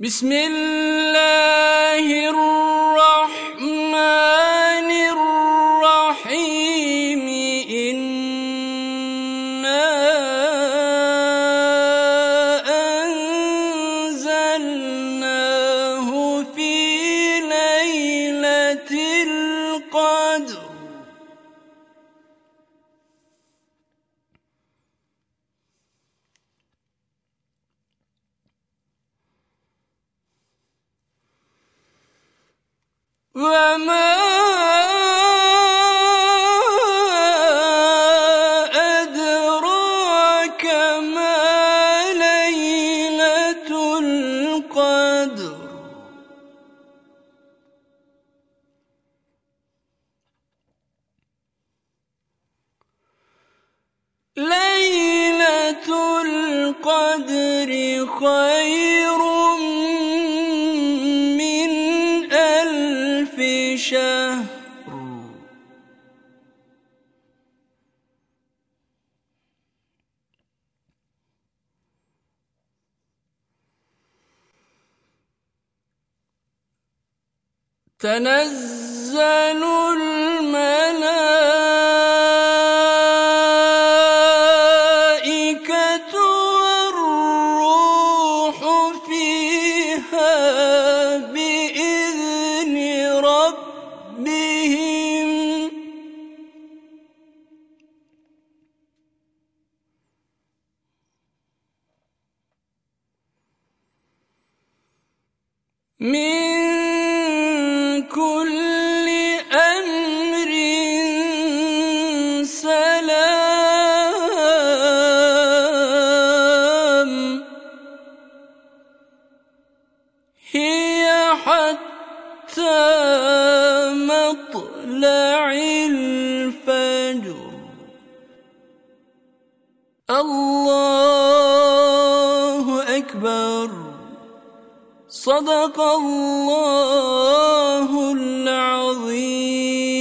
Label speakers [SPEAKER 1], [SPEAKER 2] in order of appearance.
[SPEAKER 1] بسم الله وما أدراك ما ليلة القدر. ليلة القدر خير شهر تنزل الملائكة والروح فيها. من كل أمر سلام هي حتى مطلع الفجر. الله صدق الله العظيم.